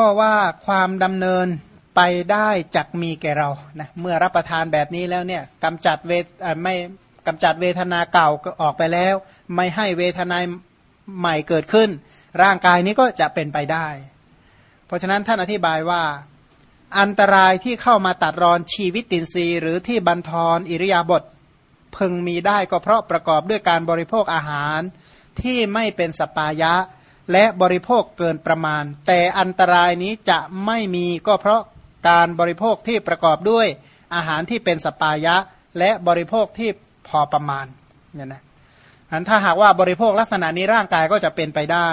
ข้อว่าความดำเนินไปได้จักมีแก่เรานะเมื่อรับประทานแบบนี้แล้วเนี่ยกำจัดเวทไม่กำจัดเวทนาเก่าก็ออกไปแล้ว ไม่ให้เวทนาใหม่เกิดขึ้น ร่างกายนี้ก็จะเป็นไปได้ เพราะฉะนั้นท่านอธิบายว่า อันตรายที่เข้ามาตัดรอนชีวิตตินรีหรือที่บันทอนอิริยาบถพึงมีได้ก็เพราะประกอบด้วยการบริโภคอาหารที่ไม่เป็นสปายะ และบริโภคเกินประมาณ แต่อันตรายนี้จะไม่มีก็เพราะการบริโภคที่ประกอบด้วยอาหารที่เป็นสปายะ และบริโภคที่พอประมาณเนี่ยนะอันถ้าหากว่าบริโภคลักษณะนี้ร่างกายก็จะเป็นไปได้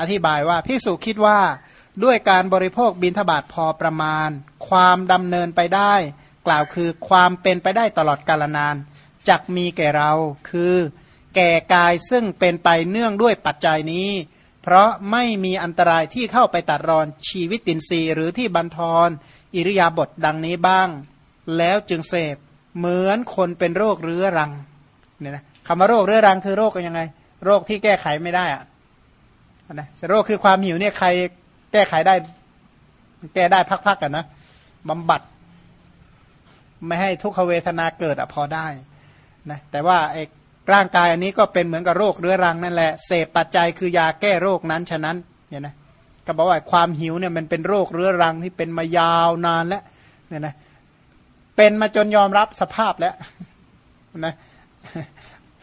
อธิบายว่าพิสุคิดว่าด้วยการบริโภคบินทบาทพอประมาณ ความดำเนินไปได้ กล่าวคือความเป็นไปได้ตลอดกาลนานจักมีแก่เราคือ แก่กายซึ่งเป็นไปเนื่องด้วยปัจจัยนี้ เพราะไม่มีอันตรายที่เข้าไปตัดรอนชีวิตตินทรีย์หรือที่บันทอนอิริยาบถดังนี้บ้าง แล้วจึงเสพเหมือนคนเป็นโรคเรื้อรังเนี่ยนะคำว่าโรคเรื้อรังคือโรคกันยังไง โรคที่แก้ไขไม่ได้อะนะโรคคือความหิวเนี่ยใครแก้ไขได้ แก้ได้พักๆกันนะบำบัด ไม่ให้ทุกขเวทนาเกิดอะพอได้นะแต่ว่าไอ้ ร่างกายอันนี้ก็เป็นเหมือนกับโรคเรื้อรังนั่นแหละเสพปัจจัยคือยาแก้โรคนั้นฉะนั้นเนี่ยนะก็บอกว่าความหิวเนี่ยมันเป็นโรคเรื้อรังที่เป็นมายาวนานแล้วเนี่ยนะเป็นมาจนยอมรับสภาพแล้วนะ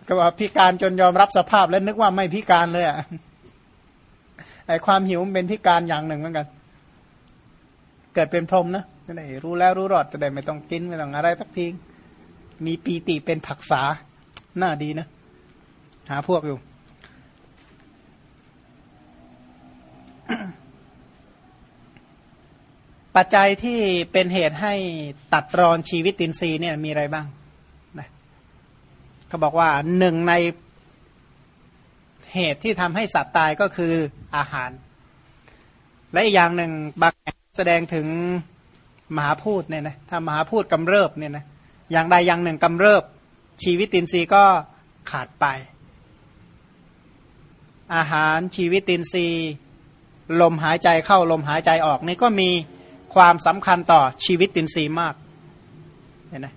ก็ว่าพิการจนยอมรับสภาพแล้วนึกว่าไม่พิการเลยอะไอความหิวมันเป็นพิการอย่างหนึ่งเหมือนกัน เกิดเป็นพรหมนะนี่รู้แล้วรู้รอดแต่ได้ไม่ต้องกินไม่ต้องอะไรสักทีมีปีติเป็นผักษา หน้าดีนะ หาพวกอยู่ ปัจจัยที่เป็นเหตุให้ตัดรอนชีวิตตินซีเนี่ยมีอะไรบ้างนะเขาบอกว่าหนึ่งในเหตุที่ทำให้สัตว์ตายก็คืออาหาร และอีกอย่างหนึ่งบางแสดงถึงมหาพูดเนี่ยนะถ้ามหาพูดกำเริบเนี่ยนะอย่างใดอย่างหนึ่งกำเริบ ชีวิตตินทรีย์ก็ขาดไป อาหารชีวิตตินทรีย์ ลมหายใจเข้าลมหายใจออกนี่ก็มีความสำคัญต่อชีวิตตินทรีย์มากเห็นไหม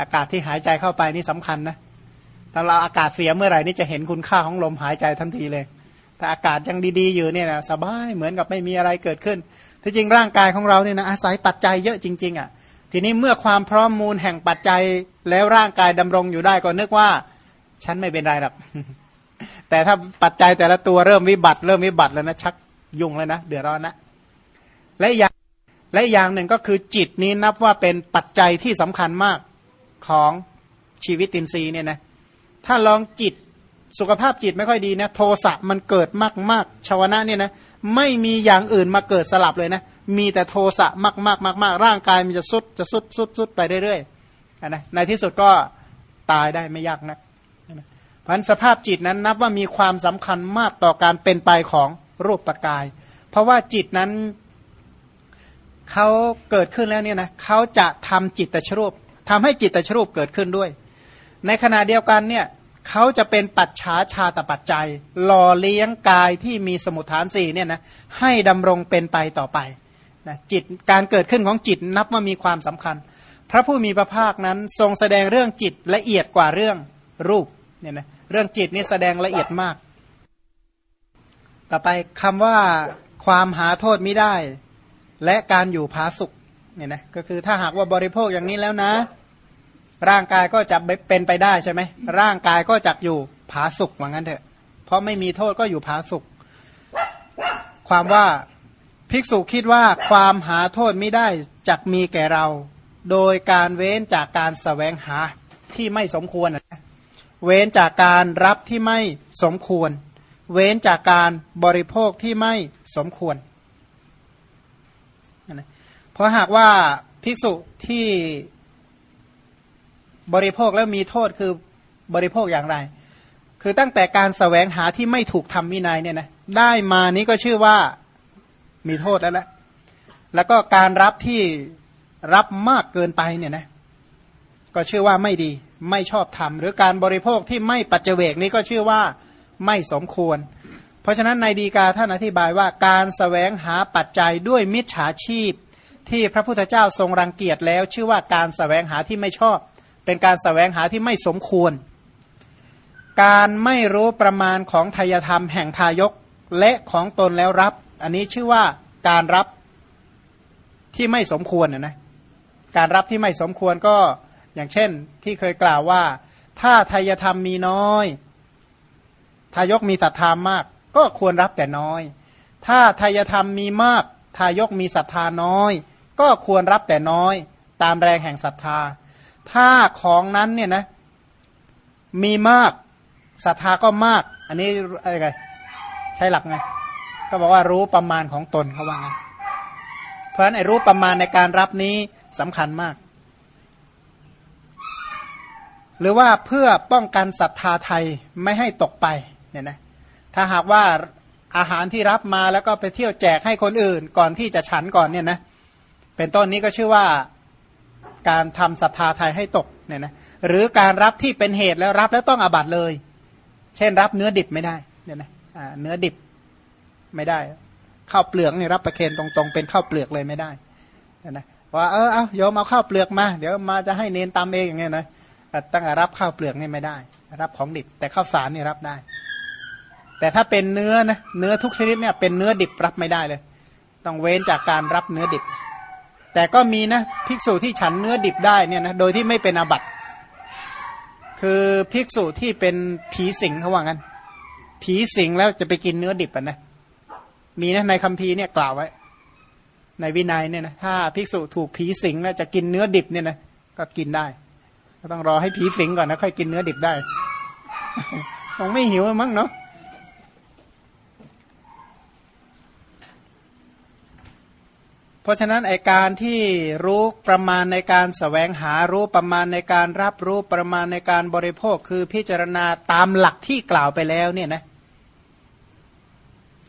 อากาศที่หายใจเข้าไปนี่สำคัญนะถ้าเราอากาศเสียเมื่อไหร่นี่จะเห็นคุณค่าของลมหายใจทันทีเลยถ้าอากาศยังดีๆอยู่เนี่ยนะสบายเหมือนกับไม่มีอะไรเกิดขึ้นที่จริงร่างกายของเราเนี่ยนะอาศัยปัจจัยเยอะจริง ๆอะ่ะ ทีนี้เมื่อความพร้อมมูลแห่งปัจจัยแล้วร่างกายดำรงอยู่ได้ก็นึกว่า ฉันไม่เป็นไรหรอกแต่ถ้าปัจจัยแต่ละตัวเริ่มวิบัติ เริ่มวิบัติแล้วนะชักยุ่งแล้วนะเดือดร้อนนะและอย่างและอย่างหนึ่งก็คือจิตนี้นับว่าเป็นปัจจัยที่สำคัญมากของชีวิตตินซีเนี่ยนะถ้าลองจิต สุขภาพจิตไม่ค่อยดีนะโทสะมันเกิดมากๆชาวนะเนี่ยนะไม่มีอย่างอื่นมาเกิดสลับเลยนะมีแต่โทสะมากมากมากมากร่างกายมันจะสุดจะสุดสุดสุดไปเรื่อยๆนะในที่สุดก็ตายได้ไม่ยากนะเพราะสภาพจิตนั้นนับว่ามีความสำคัญมากต่อการเป็นไปของรูปกาย เพราะว่าจิตนั้นเขาเกิดขึ้นแล้วเนี่ยนะเขาจะทำจิตตชรูปทำให้จิตตชรูปเกิดขึ้นด้วย ในขณะเดียวกันเนี่ย เขาจะเป็นปัจฉาชาตปัจจัยหล่อเลี้ยงกายที่มีสมุทฐานสี่เนี่ยนะให้ดำรงเป็นไปต่อไปนะจิตการเกิดขึ้นของจิตนับว่ามีความสำคัญ พระผู้มีพระภาคนั้นทรงแสดงเรื่องจิตละเอียดกว่าเรื่องรูปเนี่ยนะเรื่องจิตนี่แสดงละเอียดมาก ต่อไปคำว่าความหาโทษไม่ได้ และการอยู่ผาสุกเนี่ยนะก็คือถ้าหากว่าบริโภคอย่างนี้แล้วนะ ร่างกายก็จะเป็นไปได้ใช่ไหมร่างกายก็จะอยู่ผาสุกว่างั้นเถอะ เพราะไม่มีโทษก็อยู่ผาสุกความว่าภิกษุคิดว่าความหาโทษไม่ได้จักมีแก่เรา โดยการเว้นจากการสแสวงหาที่ไม่สมควรเว้นจากการรับที่ไม่สมควร เว้นจากการบริโภคที่ไม่สมควรเพราะหากว่าภิกษุที่ บริโภคแล้วมีโทษคือบริโภคอย่างไร คือตั้งแต่การสแสวงหาที่ไม่ถูกทำวินัยเนี่ยนะได้มานี้ก็ชื่อว่ามีโทษแล้วแหละแล้วก็การรับที่รับมากเกินไปเนี่ยนะก็ชื่อว่าไม่ดีไม่ชอบทำหรือการบริโภคที่ไม่ปัจเจกนี้ก็ชื่อว่าไม่สมควร เพราะฉะนั้นในดีกาท่านอธิบายว่าการสแสวงหาปัจจัยด้วยมิจฉาชีพ ที่พระพุทธเจ้าทรงรังเกียจแล้ว ชื่อว่าการสแสวงหาที่ไม่ชอบ เป็นการสแสวงหาที่ไม่สมควร การไม่รู้ประมาณของทายธรรมแห่งทายกและของตนแล้วรับ อันนี้ชื่อว่าการรับที่ไม่สมควรนะนะการรับที่ไม่สมควรก็อย่างเช่นที่เคยกล่าวว่า ถ้าทายธรรมมีน้อยทายกมีศรัทธามาก ก็ควรรับแต่น้อย ถ้าทายธรรมมีมาก ทายกมีศรัทธาน้อย ก็ควรรับแต่น้อย ตามแรงแห่งศรัทธา ถ้าของนั้นเนี่ยนะ มีมากศรัทธาก็มาก อันนี้อะไรไงใช้หลักไงก็บอกว่ารู้ประมาณของตนเขาว่าไงเพราะฉะนั้นไอ้รู้ประมาณในการรับนี้สำคัญมาก หรือว่าเพื่อป้องกันศรัทธาไทยไม่ให้ตกไปเนี่ยนะถ้าหากว่าอาหารที่รับมาแล้วก็ไปเที่ยวแจกให้คนอื่น ก่อนที่จะฉันก่อนเนี่ยนะเป็นต้นนี้ก็ชื่อว่า การทำศรัทธาไทยให้ตกเนี่ยนะหรือการรับที่เป็นเหตุแล้วรับแล้วต้องอาบัตเลย เช่นรับเนื้อดิบไม่ได้เนี่ยนะเนื้อดิบไม่ได้ข้าวเปลือกนี่รับประเคนตรงๆ เป็นข้าวเปลือกเลยไม่ได้นะว่าเออเอาโยมเอาข้าวเปลือกมา เดี๋ยวมาจะให้เนนตามเองอย่างเงี้ยนะตั้งแต่รับข้าวเปลือกนี่ไม่ได้ รับของดิบ แต่ข้าวสารนี่รับได้ แต่ถ้าเป็นเนื้อนะเนื้อทุกชนิดเนี่ยเป็นเนื้อดิบรับไม่ได้เลย ต้องเว้นจากการรับเนื้อดิบ แต่ก็มีนะภิกษุที่ฉันเนื้อดิบได้เนี่ยนะโดยที่ไม่เป็นอาบัติ คือภิกษุที่เป็นผีสิงเขาว่างั้น ผีสิงแล้วจะไปกินเนื้อดิบอะนะมีนะในคัมภีร์เนี่ยกล่าวไว้ ในวินัยเนี่ยนะถ้าภิกษุถูกผีสิงแล้วจะกินเนื้อดิบเนี่ยนะก็กินได้ต้องรอให้ผีสิงก่อนนะค่อยกินเนื้อดิบได้คงไม่หิวมั้งเนาะ เพราะฉะนั้นไอการที่รู้ประมาณในการสแสวงหารู้ประมาณในการรับรู้ประมาณในการบริโภคคือพิจารณาตามหลักที่กล่าวไปแล้วเนี่ยนะ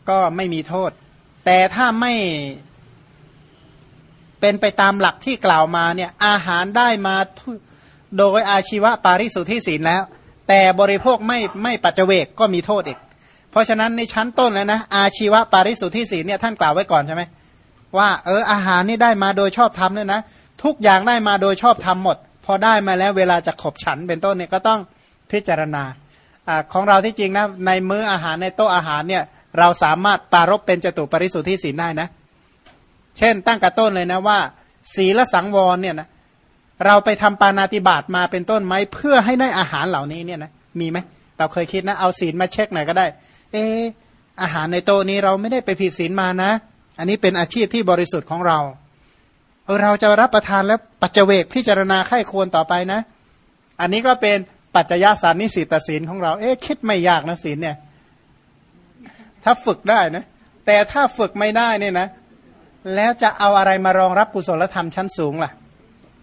ก็ไม่มีโทษ แต่ถ้าไม่เป็นไปตามหลักที่กล่าวมาเนี่ยอาหารได้มาโดยอาชีวะปาริสุทธิศีลแล้ว แต่บริโภคไม่ไม่ปัจเจกก็มีโทษอีก เพราะฉะนั้นในชั้นต้นแล้วนะอาชีวะปาริสุทธิศีลเนี่ยท่านกล่าวไว้ก่อนใช่ไหม ว่าเอออาหารนี่ได้มาโดยชอบทำเนี่ยนะ ทุกอย่างได้มาโดยชอบทำหมด พอได้มาแล้วเวลาจะขบฉันเป็นต้นเนี่ยก็ต้องพิจารณาอของเราที่จริงนะในมื้ออาหารในโต๊ะอาหารเนี่ยเราสามารถปารบเป็นจตุปริสุทธิศีลได้นะ เช่น ตั้งกระต้นเลยนะว่า ศีลสังวรเนี่ยนะเราไปทำปานาติบาตมาเป็นต้นไหมเพื่อให้ได้อาหารเหล่านี้เนี่ยนะมีไหมเราเคยคิดนะเอาศีลมาเช็คหน่อยก็ได้ เอออาหารในโต๊ะนี้เราไม่ได้ไปผิดศีลมานะ อันนี้เป็นอาชีพที่บริสุทธิ์ของเราเออเราจะรับประทานแล้วปัจเจกพิจารณาไข้ควรต่อไปนะ อันนี้ก็เป็นปัจจยสารนิสิตศีลของเรา เอ๊ะคิดไม่ยากนะศีลเนี่ย ถ้าฝึกได้นะ แต่ถ้าฝึกไม่ได้เนี่ยนะ แล้วจะเอาอะไรมารองรับกุศลธรรมชั้นสูงล่ะ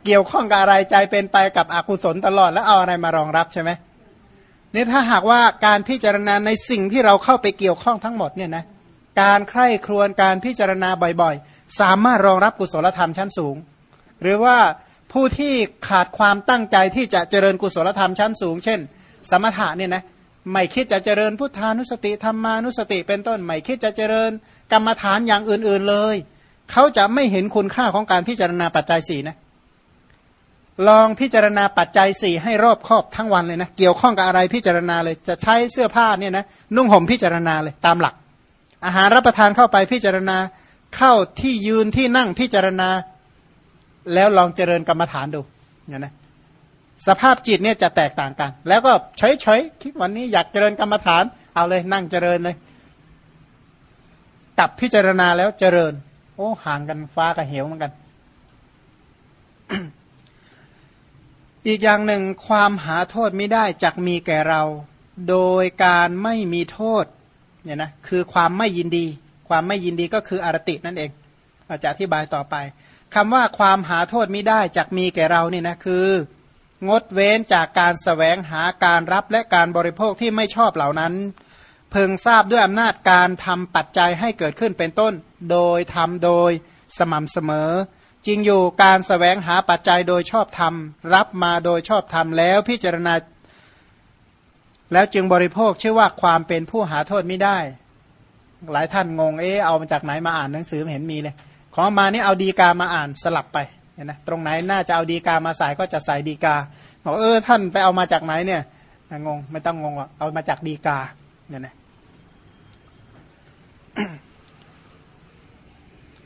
เกี่ยวข้องกับอะไรใจเป็นไปกับอกุศลตลอดแล้วเอาอะไรมารองรับใช่ไหมนี่ถ้าหากว่าการพิจารณาในสิ่งที่เราเข้าไปเกี่ยวข้องทั้งหมดเนี่ยนะ การใคร่ครวญการพิจารณาบ่อยๆ สามารถรองรับกุศลธรรมชั้นสูง หรือว่าผู้ที่ขาดความตั้งใจที่จะเจริญกุศลธรรมชั้นสูง เช่น สมถะเนี่ยนะไม่คิดจะเจริญพุทธานุสติธรรมานุสติเป็นต้นไม่คิดจะเจริญ กรรมฐานอย่างอื่นๆเลย เขาจะไม่เห็นคุณค่าของการพิจารณาปัจจัยสี่นะลองพิจารณาปัจจัยสี่ให้รอบครอบทั้งวันเลยนะ เกี่ยวข้องกับอะไรพิจารณาเลยจะใช้เสื้อผ้าเนี่ยนะนุ่งห่มพิจารณาเลยตามหลัก อาหารรับประทานเข้าไปพิจารณาเข้าที่ยืนที่นั่งพิจารณา แล้วลองเจริญกรรมฐานดูเนี่ยนะสภาพจิตเนี่ยจะแตกต่างกัน แล้วก็เฉยๆคิดวันนี้อยากเจริญกรรมฐาน เอาเลยนั่งเจริญเลยกลับพิจารณาแล้วเจริญ โอ้ห่างกันฟ้ากับเหวเหมือนกัน อีกอย่างหนึ่งความหาโทษไม่ได้จักมีแก่เรา โดยการไม่มีโทษ เนี่ยนะคือความไม่ยินดี ความไม่ยินดีก็คืออารตินั่นเองอาจจะอธิบายต่อไปคำว่าความหาโทษไม่ได้จักมีแก่เราเนี่ยนะคืองดเว้นจากการสแสวงหาการรับและการบริโภคที่ไม่ชอบเหล่านั้น เพึงทราบด้วยอำนาจการทำปัจจัยให้เกิดขึ้นเป็นต้น โดยทำโดยสม่ำเสมอ จริงอยู่การสแสวงหาปัจจัยโดยชอบธรรม รับมาโดยชอบธรรมแล้วพิจารณา แล้วจึงบริโภคชื่อว่าความเป็นผู้หาโทษไม่ได้ หลายท่านงง เอ๊ะเอามาจากไหนมาอ่านหนังสือไม่เห็นมีเลย ขอมานี่เอาดีกามาอ่านสลับไปเห็นไหมตรงไหนน่าจะเอาดีกามาใส่ก็จะใส่ดีกาบอกเออท่านไปเอามาจากไหนเนี่ยงงไม่ต้องงงหรอกเอามาจากดีกาเนี่ยนะ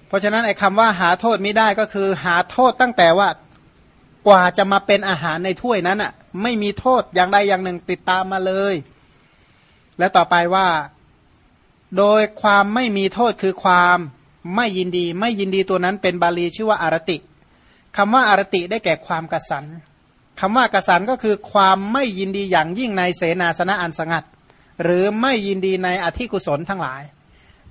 เพราะฉะนั้นไอ้คำว่าหาโทษไม่ได้ก็คือ หาโทษตั้งแต่ว่ากว่าจะมาเป็นอาหารในถ้วยนั้นอะไม่มีโทษอย่างใดอย่างหนึ่งติดตามมาเลย และต่อไปว่า โดยความไม่มีโทษคือความไม่ยินดี ไม่ยินดีตัวนั้นเป็นบาลีชื่อว่าอารติคำว่าอารติได้แก่ความกระสันคำว่ากระสันก็คือความไม่ยินดีอย่างยิ่งในเสนาสนะอันสงัด หรือไม่ยินดีในอธิกุศลทั้งหลาย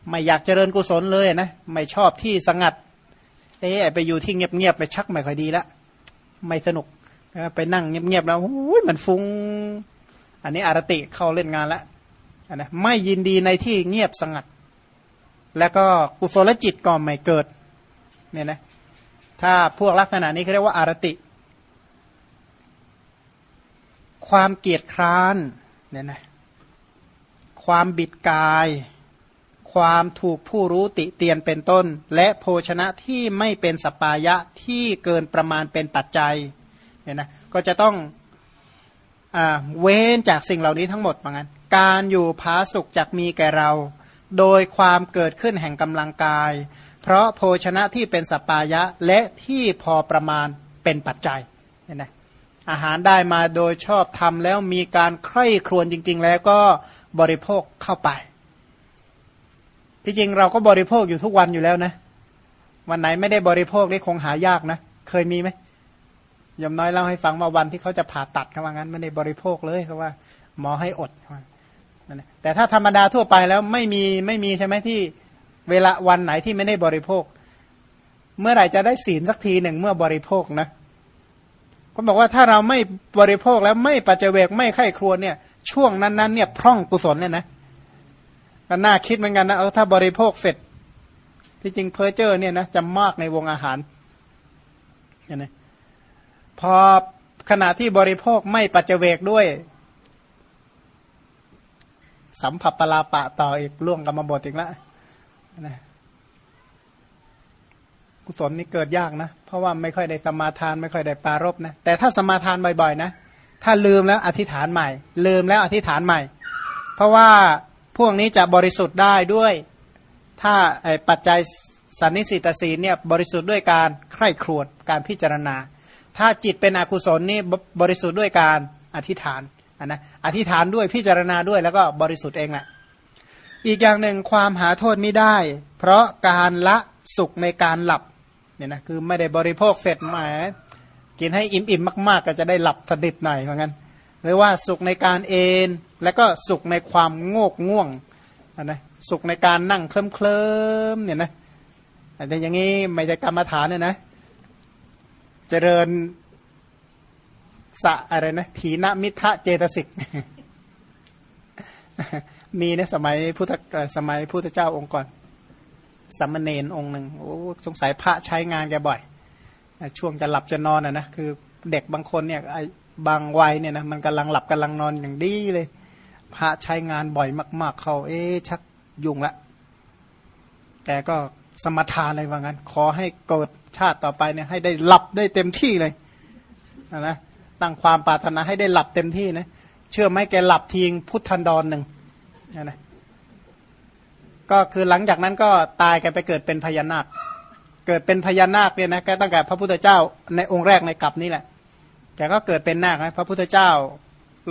ไม่อยากเจริญกุศลเลยนะไม่ชอบที่สงัดเอ๊ไปอยู่ที่เงียบๆไปชักไม่ค่อยดีละไม่สนุก ไปนั่งเงียบๆแล้วมันฟุง้ง อันนี้อารติเข้าเล่นงานแล้วนะไม่ยินดีในที่เงียบสงัด แล้วก็กุศลจิตก็ไม่เกิดเนี่ยนะถ้าพวกลักษณะนี้เขาเรียกว่าอารติ ความเกียจคร้านเนี่ยนะความบิดกาย ความถูกผู้รู้ติเตียนเป็นต้น และโภชนะที่ไม่เป็นสปายะที่เกินประมาณเป็นปัจจัย เนี่ยนะก็จะต้องอเว้นจากสิ่งเหล่านี้ทั้งหมดเหมือนกันการอยู่ผาสุกจากมีแก่เรา โดยความเกิดขึ้นแห่งกำลังกาย เพราะโภชนะที่เป็นสปายะและที่พอประมาณเป็นปัจจัยเห็นไหมอาหารได้มาโดยชอบทำแล้วมีการใคร่ครวญจริง ๆ แล้วก็บริโภคเข้าไป ที่จริงเราก็บริโภคอยู่ทุกวันอยู่แล้วนะ วันไหนไม่ได้บริโภคนี่คงหายากนะ เคยมีไหม ยมน้อยเล่าให้ฟังว่าวันที่เขาจะผ่าตัดเขาว่างั้นไม่ได้บริโภคเลยเขาว่า หมอให้อดแต่ถ้าธรรมดาทั่วไปแล้วไม่มีไม่มีใช่ไหมที่เวลาวันไหนที่ไม่ได้บริโภค เมื่อไหร่จะได้ศีลสักทีหนึ่งเมื่อบริโภคนะก็บอกว่าถ้าเราไม่บริโภคแล้วไม่ปัจเจเวกไม่ไข้ครัวเนี่ย ช่วงนั้นๆเนี่ยพร่องกุศลเนี่ยนะก็น่าคิดเหมือนกันนะเออถ้าบริโภคเสร็จ ที่จริงเพอเจอร์เนี่ยนะจะมากในวงอาหารเห็นไหม พอขณะที่บริโภคไม่ปัจเจเวกด้วย สัมผัสปลาปะต่ออีกล่วงกรรมบทอีกแล้วนะกุศลนี่เกิดยากนะ เพราะว่าไม่ค่อยได้สมาทานไม่ค่อยได้ปารบนะ แต่ถ้าสมาทานบ่อยๆนะ ถ้าลืมแล้วอธิษฐานใหม่ ลืมแล้วอธิษฐานใหม่ เพราะว่าพวกนี้จะบริสุทธิ์ได้ด้วย ถ้าปัจจัยสันนิสิตศีลเนี่ยบริสุทธิ์ด้วยการใคร่ครวญการพิจารณา ถ้าจิตเป็นอกุศลนี่บริสุทธิ์ด้วยการอธิษฐานนะอธิษฐานด้วยพิจารณาด้วยแล้วก็บริสุทธิ์เองแหละอีกอย่างหนึ่งความหาโทษไม่ได้ เพราะการละสุขในการหลับเนี่ยนะคือไม่ได้บริโภคเสร็จหมกินให้อิ่มๆมาก ๆ ก็จะได้หลับสนิทหน่อยเหมือนกันหรือว่าสุขในการเอนแล้วก็สุขในความโงกง่วงนะสุขในการนั่งเคลิ้มเคลิมเนี่ยนะแต่อย่างนี้ไม่ใช่กรรมฐานเนี่ยนะ เจริญสะอะไรนะถีนมิทะเจตสิก มีในสมัยพุทธสมัยพุทธเจ้าองค์ก่อนสัมมเนนองค์หนึ่งโอ้สงสัยพระใช้งานแกบ่อย ช่วงจะหลับจะนอนอะนะคือเด็กบางคนเนี่ยบางวัยเนี่ยนะมันกำลังหลับกำลังนอนอย่างดีเลย พระใช้งานบ่อยมาก ๆ เขาเอ๊ชักยุ่งละแกก็สมทานเลยว่างั้น ขอให้เกิด ชาติต่อไปเนี่ยให้ได้หลับได้เต็มที่เลยนะตั้งความปรารถนาให้ได้หลับเต็มที่นะเชื่อไหมแกหลับทิ้งพุทธันดรหนึ่งนะก็คือหลังจากนั้นก็ตายแกไปเกิดเป็นพญานาค เกิดเป็นพญานาคเนี่ยนะแกตั้งแต่พระพุทธเจ้าในองค์แรกในกลับนี่แหละแกก็เกิดเป็นนาคนะพระพุทธเจ้า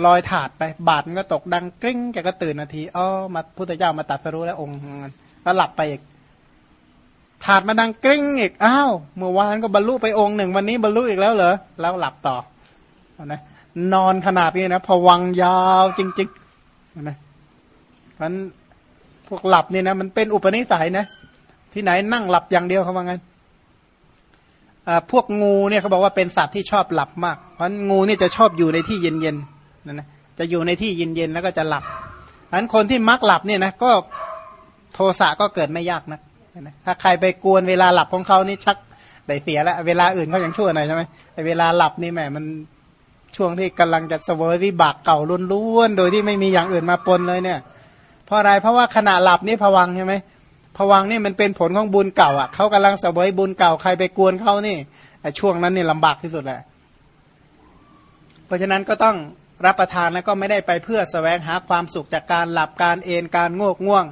ลอยถาดไป บาดมันก็ตกดังกริ้งแกก็ตื่นนาทีอ๋อมาพุทธเจ้ามาตัดสรู้แล้วองค์ก็หลับไปอีก ถาดมาดังกริ้งอีกอ้าวเมื่อวานก็บรรลุไปองค์หนึ่ง วันนี้บรรลุอีกแล้วเหรอแล้วหลับต่อนะนอนขนาดนี้นะพวังยาวจริงๆนะมันพวกหลับนี่นะมันเป็นอุปนิสัยนะ ที่ไหนนั่งหลับอย่างเดียวเขาว่างั้นพวกงูเนี่ยเขาบอกว่าเป็นสัตว์ที่ชอบหลับมาก เพราะงูนี่จะชอบอยู่ในที่เย็นๆนะนะจะอยู่ในที่เย็นๆแล้วก็จะหลับฉะนั้นคนที่มักหลับเนี่ยนะก็โทสะก็เกิดไม่ยากนะ นะถ้าใครไปกวนเวลาหลับของเขานี่ชักได้เสียแล้วเวลาอื่นเขายังชั่วหน่อยใช่ไหมเวลาหลับนี่แหมมันช่วงที่กำลังจะเสวยวิบากเก่าล้วนๆโดยที่ไม่มีอย่างอื่นมาปนเลยเนี่ย เพราะอะไรเพราะว่าขณะหลับนี่ผวังใช่ไหมผวังนี่มันเป็นผลของบุญเก่าอะเขากำลังเสวยบุญเก่าใครไปกวนเขานี่ช่วงนั้นนี่ลำบากที่สุดแหละเพราะฉะนั้นก็ต้องรับประทานแล้วก็ไม่ได้ไปเพื่อสแสวงหาความสุขจากการหลับการเอนการโงกง่วง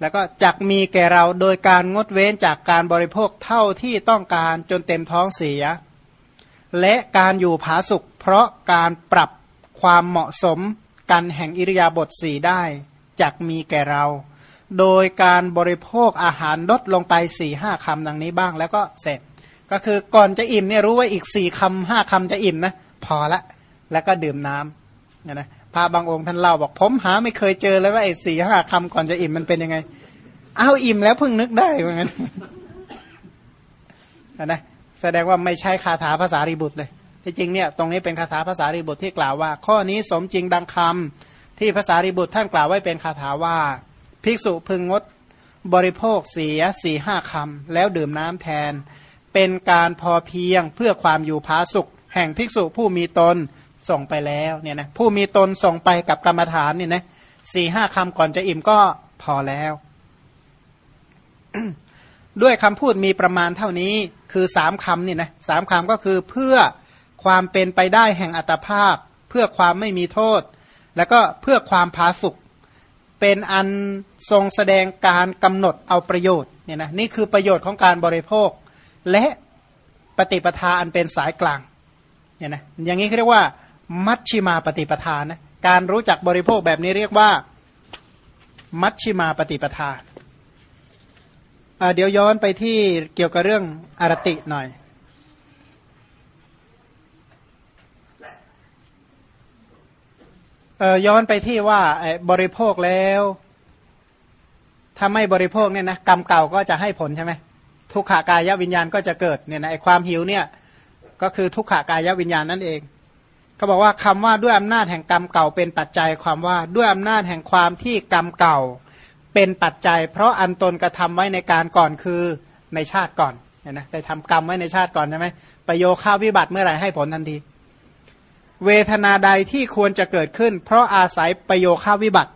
แล้วก็จักมีแก่เราโดยการงดเว้นจากการบริโภคเท่าที่ต้องการจนเต็มท้องเสีย และการอยู่ผาสุขเพราะการปรับความเหมาะสมกันแห่งอิริยาบถสี่ได้จักมีแก่เรา โดยการบริโภคอาหารลดลงไปสี่ห้าคำดังนี้บ้างแล้วก็เสร็จ ก็คือก่อนจะอิ่มเนี่ยรู้ว่าอีกสี่คำห้าคำจะอิ่มนะพอละ แล้วก็ดื่มน้ำนะ พระบางองค์ท่านเล่าบอกผมหาไม่เคยเจอเลยว่าไอ้สี่ห้าคำก่อนจะอิ่มมันเป็นยังไงเอาอิ่มแล้วเพิ่งนึกได้เหมือนกันนะแสดงว่าไม่ใช่คาถาภาษารีบุตรเลยที่จริงเนี่ยตรงนี้เป็นคาถาภาษารีบุตรที่กล่าวว่า ข้อนี้สมจริงดังคำที่ภาษารีบุตรท่านกล่าวไว้เป็นคาถาว่า ภิกษุพึงงดบริโภคเสียสี่ห้าคำแล้วดื่มน้ำแทน เป็นการพอเพียงเพื่อความอยู่ผาสุข แห่งภิกษุผู้มีตน ส่งไปแล้วเนี่ยนะผู้มีตนส่งไปกับกรรมฐานเนี่ยนะสี่ห้าคำก่อนจะอิ่มก็พอแล้ว ด้วยคำพูดมีประมาณเท่านี้คือสามคำนี่นะสามคำก็คือเพื่อความเป็นไปได้แห่งอัตภาพ เพื่อความไม่มีโทษ แล้วก็เพื่อความผาสุกเป็นอันทรงแสดงการกำหนดเอาประโยชน์เนี่ยนะนี่คือประโยชน์ของการบริโภค และปฏิปทาอันเป็นสายกลางเนี่ยนะอย่างนี้เขาเรียกว่า มัชชิมาปฏิปทานะการรู้จักบริโภคแบบนี้เรียกว่า มัชชิมาปฏิปทาเดี๋ยวย้อนไปที่เกี่ยวกับเรื่องอารติหน่อยย้อนไปที่ว่าบริโภคแล้วถ้าไม่บริโภคเนี่ยนะกรรมเก่าก็จะให้ผลใช่ไหมทุกขากายวิญญาณก็จะเกิดเนี่ยนะไอความหิวเนี่ยก็คือทุกขากายวิญญาณนั่นเอง เขาบอกว่าคำว่าด้วยอำนาจแห่งกรรมเก่าเป็นปัจจัยความว่าด้วยอำนาจแห่งความที่กรรมเก่าเป็นปัจจัย เพราะอันตนกระทาไว้ในการก่อนคือในชาติก่อนเนี่ยนะได้ทำกรรมไว้ในชาติก่อนใช่ไหมประโยค่าวิบัติเมื่อไหร่ให้ผลทันที เวทนาใดที่ควรจะเกิดขึ้น เพราะอาศัยประโยค่าวิบัติ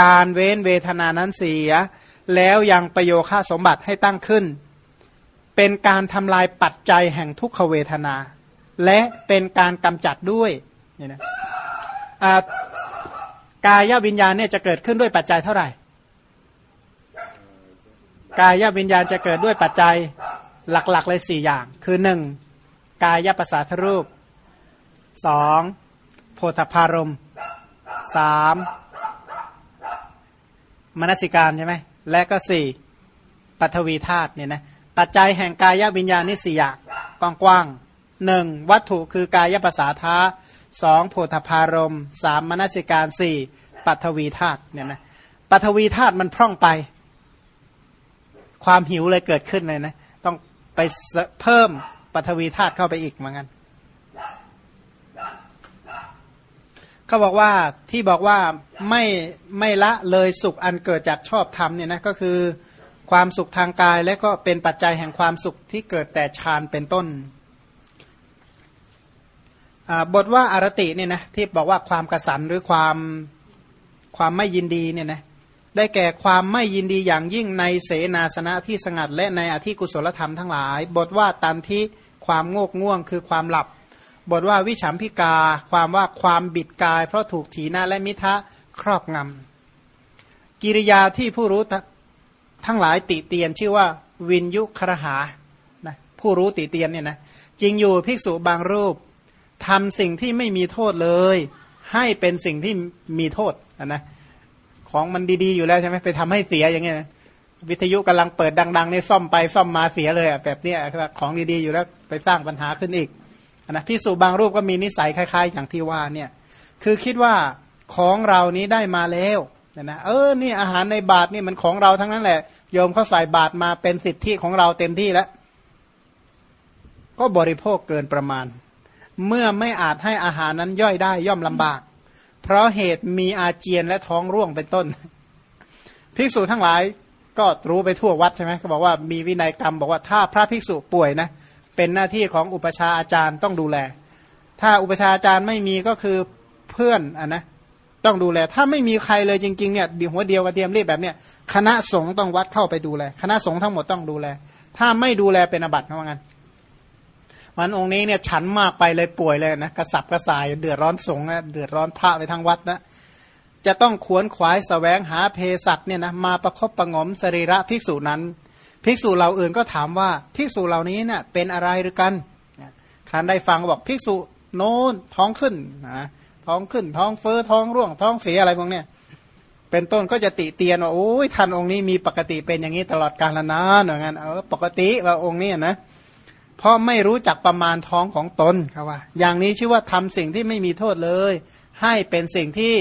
การเว้นเวทนานั้นเสีย แล้วยังประโยค่าสมบัติให้ตั้งขึ้น เป็นการทำลายปัจจัยแห่งทุกขเวทนา และเป็นการกำจัดด้วยเนี่ยนะกายวิญญาณเนี่ยจะเกิดขึ้นด้วยปัจจัยเท่าไหร่ กายวิญญาณจะเกิดด้วยปัจจัยหลักๆเลยสี่อย่าง คือหนึ่งกายภาษาทรูปสองโพธพารมสามมนสิการใช่ไหมและก็สี่ปัทวีธาตุเนี่ยนะปัจจัยแห่งกายวิญญาณนี่สี่อย่างกว้างกว้าง หนึ่งวัตถุคือกายภาษาธาสองโพธพารมสามมนสิการสี่ปัทวีธาตุเนี่ยนะปัทวีธาตุมันพร่องไป ความหิวเลยเกิดขึ้นเลยนะ ต้องไปเพิ่มปัทวีธาตุเข้าไปอีกเหมือนกันเขาบอกว่าที่บอกว่าไม่ไม่ละเลยสุขอันเกิดจากชอบธรรมเนี่ยนะก็คือความสุขทางกายและก็เป็นปัจจัยแห่งความสุขที่เกิดแต่ฌานเป็นต้น บทว่าอารติเนี่ยนะที่บอกว่าความกระสันหรือความความไม่ยินดีเนี่ยนะได้แก่ความไม่ยินดีอย่างยิ่งในเสนาสนะที่สงัดและในอธิกุศลธรรมทั้งหลาย บทว่าตันที่ความโงกง่วงคือความหลับ บทว่าวิฉัมพิกา ความว่าความบิดกาย เพราะถูกถีนาและมิทะครอบงำกิริยาที่ผู้รู้ทั้งหลายติเตียนชื่อว่าวินยุครหานะผู้รู้ติเตียนเนี่ยนะจริงอยู่ภิกษุบางรูป ทำสิ่งที่ไม่มีโทษเลย ให้เป็นสิ่งที่มีโทษนะของมันดีๆอยู่แล้วใช่ไหมไปทำให้เสียอย่างเงี้ยวิทยุกำลังเปิดดังๆในซ่อมไปซ่อมมาเสียเลยอะแบบเนี้ยของดีๆอยู่แล้วไปสร้างปัญหาขึ้นอีกนะพิสูจบางรูปก็มีนิสัยคล้าย ๆ อย่างที่ว่าเนี่ยคือคิดว่าของเรานี้ได้มาแล้วนะนะเออนี่อาหารในบาทนี่มันของเราทั้งนั้นแหละโยมเขาใส่บาทมาเป็นสิทธิของเราเต็มที่แล้ว ก็บริโภคเกินประมาณ เมื่อไม่อาจให้อาหารนั้นย่อยได้ย่อมลำบาก เพราะเหตุมีอาเจียนและท้องร่วงเป็นต้น ภิกษุทั้งหลายก็รู้ไปทั่ววัดใช่ไหมเขาบอกว่ามีวินัยกรรมบอกว่าถ้าพระภิกษุป่วยนะเป็นหน้าที่ของอุปชาอาจารย์ต้องดูแล ถ้าอุปชาอาจารย์ไม่มีก็คือเพื่อนอะนะต้องดูแล ถ้าไม่มีใครเลยจริงๆเนี่ยหัวเดียวกระเทียมรีบแบบเนี้ยคณะสงฆ์ต้องวัดเข้าไปดูแล คณะสงฆ์ทั้งหมดต้องดูแล ถ้าไม่ดูแลเป็นอบัติเขาว่างั้น วันองค์นี้เนี่ยฉันมากไปเลยป่วยเลยนะกระสับกระส่ายเดือดร้อนสงฆ์นะเดือดร้อนพระไปทั้งวัดนะจะต้องขวนขวายสแสวงหาเภสัชเนี่ยนะมาประคบประงมสรีระภิกษุนั้น ภิกษุเหล่าอื่นก็ถามว่าภิกษุเหล่านี้เนี่ยเป็นอะไรหรือกันครั้นได้ฟังบอกภิกษุโน้นท้องขึ้นนะท้องขึ้นท้องเฟ้อท้องร่วงท้องเสียอะไรพวกเนี้ยเป็นต้นก็จะติเตียนว่าโอ้ยท่านองค์นี้มีปกติเป็นอย่างนี้ตลอดกาลนานอย่างนั้นเออปกติว่าองค์นี้นะ เพราะไม่รู้จักประมาณท้องของตนครับว่า อย่างนี้ชื่อว่าทำสิ่งที่ไม่มีโทษเลย ให้เป็นสิ่งที่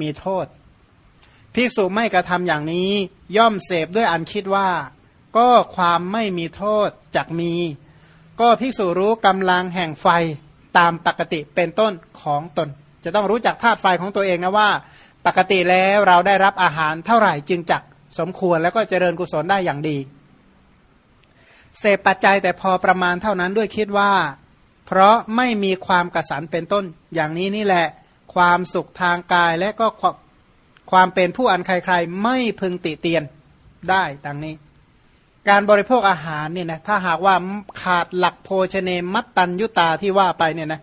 มีโทษ ภิกษุไม่กระทำอย่างนี้ย่อมเสพด้วยอันคิดว่า ก็ความไม่มีโทษจักมี ก็ภิกษุรู้กำลังแห่งไฟตามปกติเป็นต้นของตน จะต้องรู้จักธาตุไฟของตัวเองนะว่า ปกติแล้วเราได้รับอาหารเท่าไหร่จึงจักสมควรแล้วก็เจริญกุศลได้อย่างดี เสพปัจจัยแต่พอประมาณเท่านั้นด้วยคิดว่า เพราะไม่มีความกระสันเป็นต้น อย่างนี้นี่แหละ ความสุขทางกายและก็ความเป็นผู้อันใครๆ ไม่พึงติเตียนได้ดังนี้ การบริโภคอาหารเนี่ยนะถ้าหากว่าขาดหลักโภชเนมัตตัญยุตาที่ว่าไปเนี่ยนะ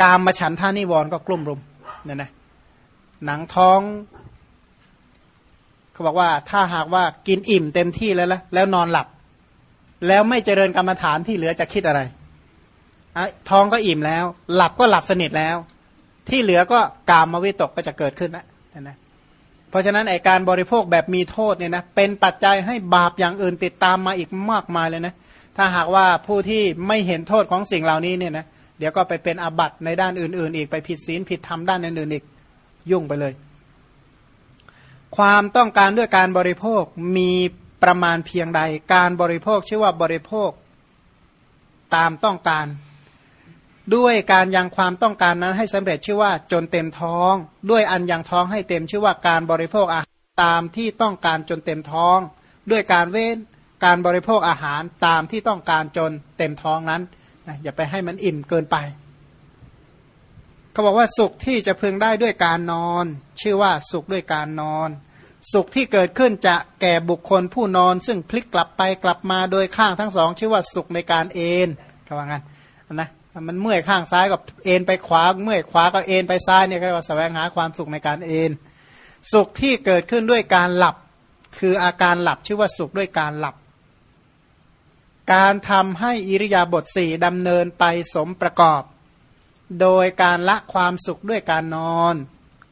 กามมาฉันท่านิวรก็กลุ่มรุมเนี่ยนะหนังท้องเขาบอกว่าถ้าหากว่ากินอิ่มเต็มที่แล้วละแล้วนอนหลับ แล้วไม่เจริญกรรมฐานที่เหลือจะคิดอะไรท้องก็อิ่มแล้ว หลับก็หลับสนิทแล้ว ที่เหลือก็กามวิตกก็จะเกิดขึ้นนะนะเพราะฉะนั้นไอการบริโภคแบบมีโทษเนี่ยนะเป็นปัจจัยให้บาปอย่างอื่นติดตามมาอีกมากมายเลยนะถ้าหากว่าผู้ที่ไม่เห็นโทษของสิ่งเหล่านี้เนี่ยนะเดี๋ยวก็ไปเป็นอาบัติในด้านอื่น ๆ อีกไปผิดศีลผิดธรรมด้านอื่นๆอีกยุ่งไปเลย ความต้องการด้วยการบริโภคมี ประมาณเพียงใด การบริโภคชื่อว่าบริโภคตามต้องการ ด้วยการยังความต้องการนั้นให้สำเร็จชื่อว่าจนเต็มท้อง ด้วยอันยังท้องให้เต็มชื่อว่าการบริโภคอาหารตามที่ต้องการจนเต็มท้อง ด้วยการเว้นการบริโภคอาหารตามที่ต้องการจนเต็มท้องนั้นนะอย่าไปให้มันอิ่มเกินไปเขาบอกว่าสุขที่จะพึงได้ด้วยการนอน ชื่อว่าสุขด้วยการนอน สุขที่เกิดขึ้นจะแก่บุคคลผู้นอน ซึ่งพลิกกลับไปกลับมาโดยข้างทั้งสองชื่อว่าสุขในการเอนเขาว่างั้นนะมันเมื่อยข้างซ้ายก็เอนไปขวาเมื่อยขวาก็เอนไปซ้ายเนี่ยก็แสวงหาความสุขในการเอนสุขที่เกิดขึ้นด้วยการหลับ คืออาการหลับชื่อว่าสุขด้วยการหลับ การทำให้อิริยาบถสี่ดำเนินไปสมประกอบ โดยการละความสุขด้วยการนอน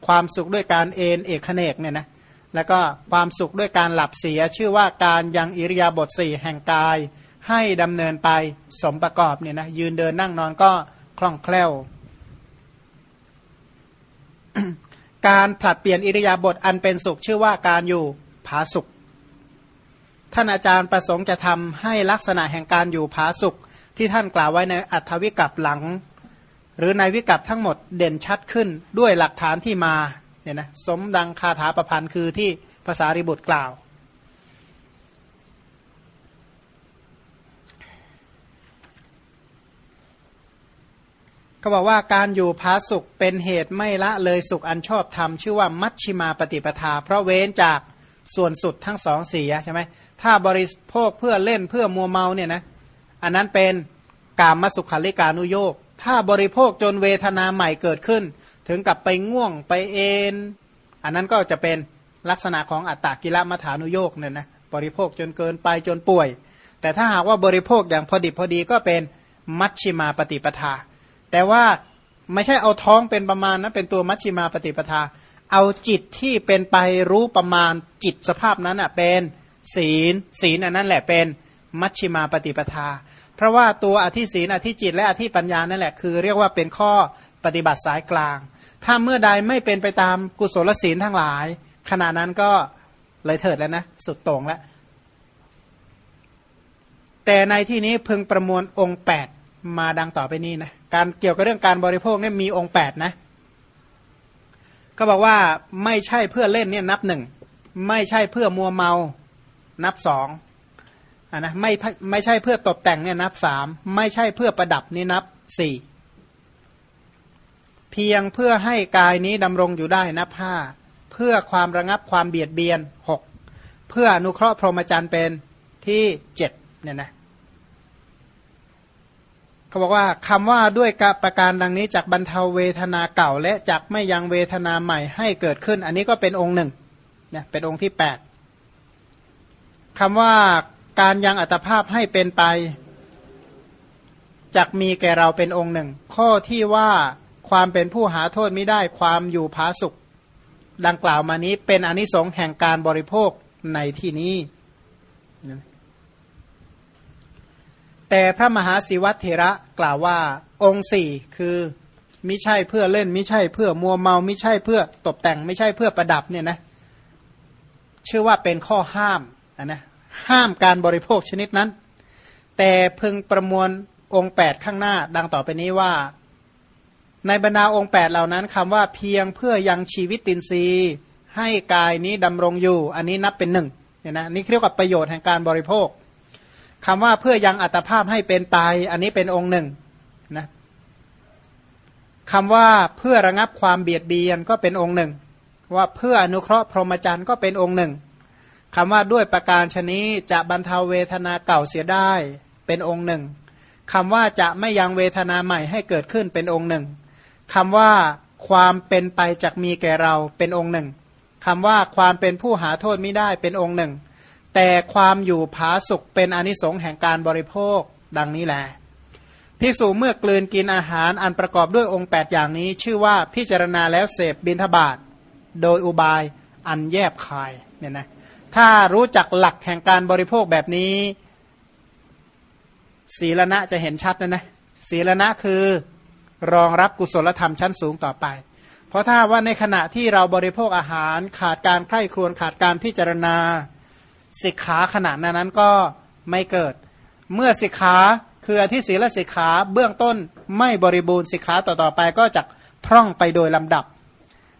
ความสุขด้วยการเอนเอกเนกเนี่ยนะ แล้วก็ความสุขด้วยการหลับเสียชื่อว่าการยังอิริยาบถสี่แห่งกาย ให้ดำเนินไปสมประกอบเนี่ยนะยืนเดินนั่งนอนก็คล่องแคล่ว การผลัดเปลี่ยนอิริยาบถอันเป็นสุขชื่อว่าการอยู่ผาสุข ท่านอาจารย์ประสงค์จะทำให้ลักษณะแห่งการอยู่ผาสุข ที่ท่านกล่าวไว้ในอัธวิกับหลัง หรือในวิกับทั้งหมดเด่นชัดขึ้นด้วยหลักฐานที่มา เนี่ยนะสมดังคาถาประพันธ์คือที่ภาษาริบุตรกล่าว เขาบอกว่าการอยู่พาสุขเป็นเหตุไม่ละเลยสุขอันชอบธรรมชื่อว่ามัชชิมาปฏิปทา เพราะเว้นจากส่วนสุดทั้งสองเสียใช่ไหมถ้าบริโภคเพื่อเล่นเพื่อมัวเมาเนี่ยนะอันนั้นเป็นกามสุขาริการุโยกถ้าบริโภคจนเวทนาใหม่เกิดขึ้น ถึงกับไปง่วงไปเอนอันนั้นก็จะเป็นลักษณะของอัตตกิลมัฐานุโยกเนี่ยนะบริโภคจนเกินไปจนป่วย แต่ถ้าหากว่าบริโภคอย่างพอดิบพอดีก็เป็นมัชชิมาปฏิปทา แต่ว่าไม่ใช่เอาท้องเป็นประมาณนะเป็นตัวมัชชิมาปฏิปทา เอาจิตที่เป็นไปรู้ประมาณจิตสภาพนั้นอะเป็นศีลศีลอันนั้นแหละเป็นมัชชิมาปฏิปทา เพราะว่าตัวอธิศีลอธิจิตและอธิปัญญานั่นแหละคือ เรียกว่าเป็นข้อปฏิบัติสายกลาง ถ้าเมื่อใดไม่เป็นไปตามกุศลศีลทั้งหลาย ขณะนั้นก็เลยเถิดแล้วนะ สุดโต่งแล้ว แต่ในที่นี้พึงประมวลองค์ 8 มาดังต่อไปนี้นะการเกี่ยวกับเรื่องการบริโภคเนี่ยมีองค์แปดนะ ก็บอกว่าไม่ใช่เพื่อเล่นเนี่ยนับหนึ่งไม่ใช่เพื่อมัวเมานับสองอ่านะไม่ไม่ใช่เพื่อตกแต่งเนี่ยนับสามไม่ใช่เพื่อประดับนี่นับสี่ เพียงเพื่อให้กายนี้ดำรงอยู่ได้นับห้าเพื่อความระงับความเบียดเบียนหกเพื่ออนุเคราะห์พรหมจรรย์เป็นที่เจ็ดเนี่ยนะเขาบอกว่าคำว่าด้วยกประการดังนี้จากบรรเทาเวทนาเก่า และจากไม่ยังเวทนาใหม่ให้เกิดขึ้น อันนี้ก็เป็นองค์หนึ่งนะเป็นองค์ที่แปดคำว่าการยังอัตภาพให้เป็นไปจักมีแก่เราเป็นองค์หนึ่ง ข้อที่ว่า ความเป็นผู้หาโทษไม่ได้ความอยู่ผาสุข ดังกล่าวมานี้เป็นอนิสงส์แห่งการบริโภคในที่นี้ แต่พระมหาศิวัตเถระกล่าวว่าองค์สี่คือมิใช่เพื่อเล่นมิใช่เพื่อมัวเมาไม่ใช่เพื่อตกแต่ง ไม่ใช่เพื่อประดับเนี่ยนะชื่อว่าเป็นข้อห้ามนะห้ามการบริโภคชนิดนั้น แต่พึงประมวลองค์ 8 ข้างหน้าดังต่อไปนี้ว่า ในบรรดาองค์ 8 เหล่านั้นคำว่าเพียงเพื่อยังชีวิตตินทรีย์ให้กายนี้ดำรงอยู่ อันนี้นับเป็นหนึ่งเนี่ยนะนี่เรียกว่าประโยชน์แห่งการบริโภคคำว่าเพื่อยังอัตภาพให้เป็นตาย อันนี้เป็นองค์หนึ่งนะคำว่าเพื่อระงับความเบียดเบียนก็เป็นองค์หนึ่ง ว่าเพื่ออนุเคราะห์พรหมจรรย์ก็เป็นองค์หนึ่งคำว่าด้วยประการชนี้จะบรรเทาเวทนาเก่าเสียได้เป็นองค์หนึ่งคำว่าจะไม่ยังเวทนาใหม่ให้เกิดขึ้นเป็นองค์หนึ่ง คำว่าความเป็นไปจากมีแก่เราเป็นองค์หนึ่งคำว่าความเป็นผู้หาโทษไม่ได้เป็นองค์หนึ่ง แต่ความอยู่ผาสุกเป็นอนิสงส์แห่งการบริโภคดังนี้แหละภิกษุเมื่อกลืนกินอาหารอันประกอบด้วยองค์ 8 อย่างนี้ ชื่อว่าพิจารณาแล้วเสพบินทบาทโดยอุบายอันแยบคายเนี่ยนะถ้ารู้จักหลักแห่งการบริโภคแบบนี้ ศีลณะจะเห็นชัดนะนะศีลณะคือ รองรับกุศลธรรมชั้นสูงต่อไป เพราะถ้าว่าในขณะที่เราบริโภคอาหารขาดการใคร่ครวญขาดการพิจารณาสิกขาขณะนั้นก็ไม่เกิด เมื่อสิกขาคืออธิศีลสิกขาเบื้องต้นไม่บริบูรณ์สิกขาต่อๆไปก็จะพร่องไปโดยลำดับ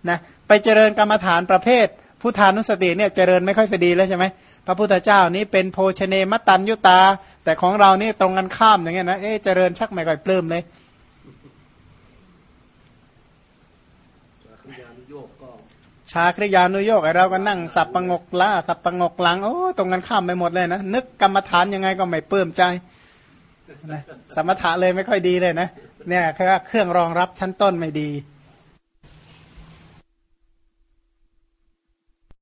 นะไปเจริญกรรมฐานประเภทพุทธานุสติเนี่ยเจริญไม่ค่อยจะดีแล้วใช่ไหมพระพุทธเจ้านี้เป็นโภชเนมตันยุตา แต่ของเรานี่ตรงกันข้ามอย่างเงี้ยนะเอ๊เจริญชักไม่ค่อยปลื้มเลย ชาคริยานุโยกไอเราก็นั่งสับประงกล้าสับประงกหลังโอ้ตรงกันข้ามไปหมดเลยนะนึกกรรมฐานยังไงก็ไม่ปลื้มใจนะสมถะเลยไม่ค่อยดีเลยนะเนี่ยคือเครื่องรองรับชั้นต้นไม่ดี